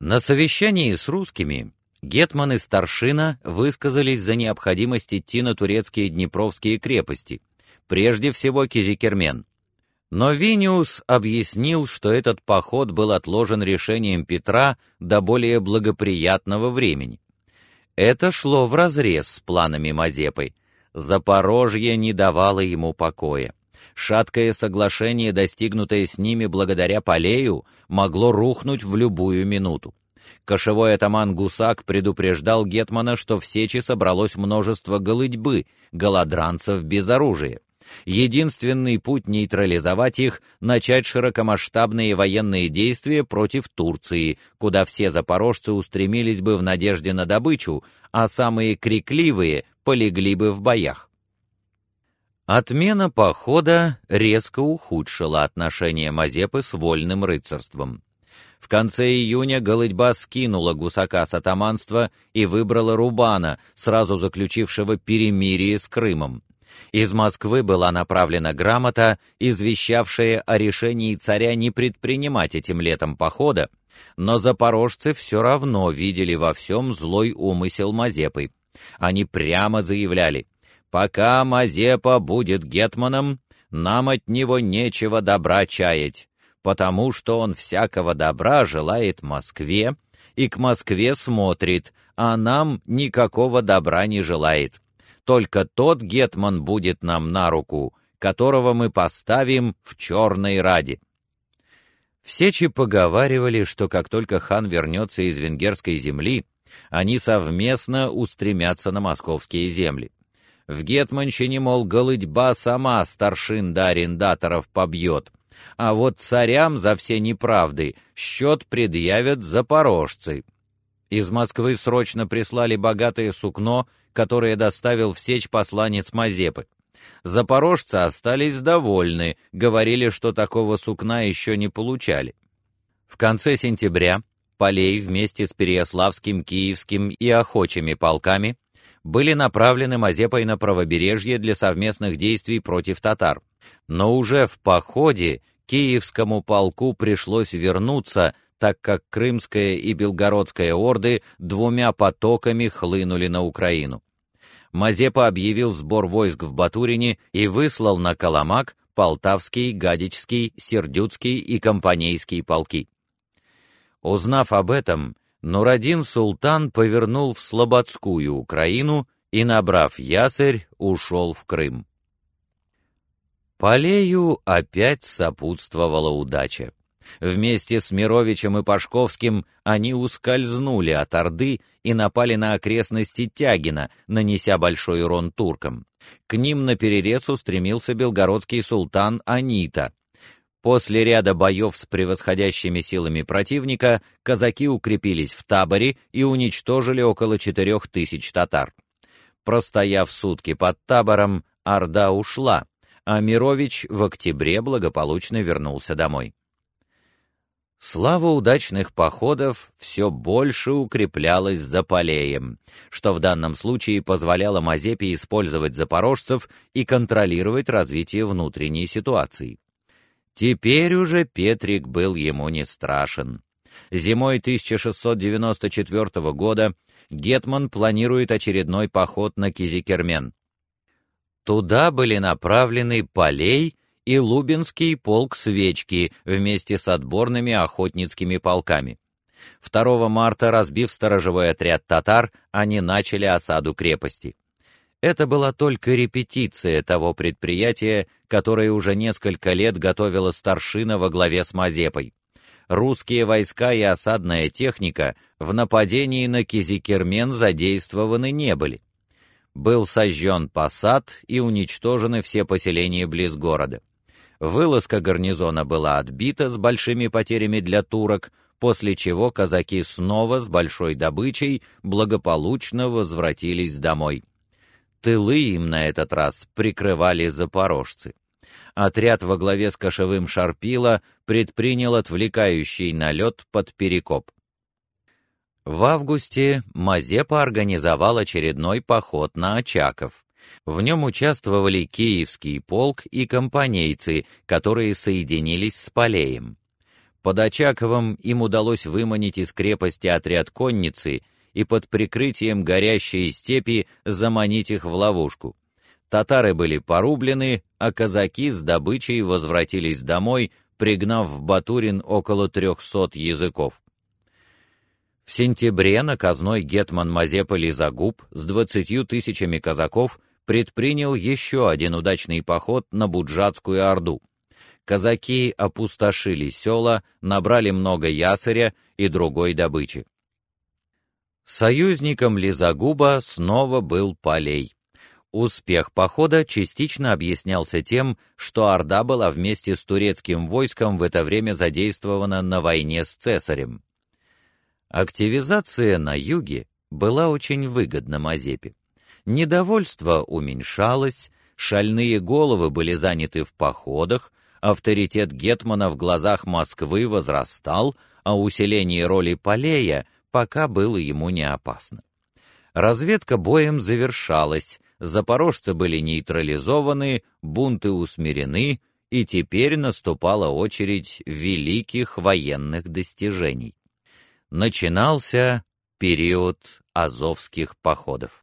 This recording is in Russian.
На совещании с русскими гетман и старшина высказались за необходимость идти на турецкие днепровские крепости, прежде всего Кизикермен. Но Виниус объяснил, что этот поход был отложен решением Петра до более благоприятного времени. Это шло вразрез с планами Мазепы. Запорожье не давало ему покоя. Шаткое соглашение, достигнутое с ними благодаря Полею, могло рухнуть в любую минуту. Кошевой атаман Гусак предупреждал гетмана, что в Сечи собралось множество голыдьбы, голодранцев без оружия. Единственный путь нейтрализовать их — начать широкомасштабные военные действия против Турции, куда все запорожцы устремились бы в надежде на добычу, а самые крикливые полегли бы в боях. Отмена похода резко ухудшила отношения Мазепы с вольным рыцарством. В конце июня Голыдьба скинула гусака с атаманства и выбрала Рубана, сразу заключившего перемирие с Крымом. Из Москвы была направлена грамота, извещавшая о решении царя не предпринимать этим летом похода, но запорожцы все равно видели во всем злой умысел Мазепы. Они прямо заявляли: "Пока Мазепа будет гетманом, нам от него нечего добра чаять, потому что он всякого добра желает Москве и к Москве смотрит, а нам никакого добра не желает. Только тот гетман будет нам на руку, которого мы поставим в черной раде. В Сечи поговаривали, что как только хан вернется из венгерской земли, они совместно устремятся на московские земли. В гетманщине, мол, голыдьба сама старшин да арендаторов побьет, а вот царям за все неправды счет предъявят запорожцы. Из Москвы срочно прислали богатое сукно которое доставил в Сечь посланец Мазепы. Запорожцы остались довольны, говорили, что такого сукна еще не получали. В конце сентября Полей вместе с Переяславским, Киевским и Охочими полками были направлены Мазепой на правобережье для совместных действий против татар. Но уже в походе Киевскому полку пришлось вернуться, так как Крымская и Белгородская орды двумя потоками хлынули на Украину. Мазепа объявил сбор войск в Батурине и выслал на Коломак Полтавский, Гадичский, Сердюцкий и Компанейский полки. Узнав об этом, Нурадин султан повернул в Слободскую Украину и, набрав ясырь, ушел в Крым. Полею опять сопутствовала удача. Вместе с Мировичем и Пашковским они ускользнули от Орды и напали на окрестности Тягина, нанеся большой урон туркам. К ним на перерез устремился белгородский султан Анита. После ряда боев с превосходящими силами противника казаки укрепились в таборе и уничтожили около четырех тысяч татар. Простояв сутки под табором, орда ушла, а Мирович в октябре благополучно вернулся домой. Слава удачных походов все больше укреплялась за Полеем, что в данном случае позволяло Мазепе использовать запорожцев и контролировать развитие внутренней ситуации. Теперь уже Петрик был ему не страшен. Зимой 1694 года гетман планирует очередной поход на Кизикермен. Туда были направлены Полей и Лубинский полк Свечки вместе с отборными охотницкими полками. 2 марта, разбив сторожевой отряд татар, они начали осаду крепости. Это была только репетиция того предприятия, которое уже несколько лет готовила старшина во главе с Мазепой. Русские войска и осадная техника в нападении на Кизикермен задействованы не были. Был сожжен посад и уничтожены все поселения близ города. Вылазка гарнизона была отбита с большими потерями для турок, после чего казаки снова с большой добычей благополучно возвратились домой. Тылы им на этот раз прикрывали запорожцы. Отряд во главе с кошевым Шарпила предпринял отвлекающий налет под Перекоп. В августе Мазепа организовал очередной поход на Очаков. В нем участвовали Киевский полк и компанейцы, которые соединились с Полеем. Под Очаковым им удалось выманить из крепости отряд конницы и под прикрытием горящей степи заманить их в ловушку. Татары были порублены, а казаки с добычей возвратились домой, пригнав в Батурин около трехсот языков. В сентябре наказной гетман Мазепа Лизагуб с двадцатью тысячами казаков предпринял еще один удачный поход на Буджатскую Орду. Казаки опустошили села, набрали много ясыря и другой добычи. Союзником Лизагуба снова был Полей. Успех похода частично объяснялся тем, что Орда была вместе с турецким войском в это время задействована на войне с цесарем. Активизация на юге была очень выгодна Мазепе. Недовольство уменьшалось, шальные головы были заняты в походах, авторитет гетмана в глазах Москвы возрастал, а усиление роли Полея пока было ему не опасно. Разведка боем завершалась, запорожцы были нейтрализованы, бунты усмирены, и теперь наступала очередь великих военных достижений. Начинался период азовских походов.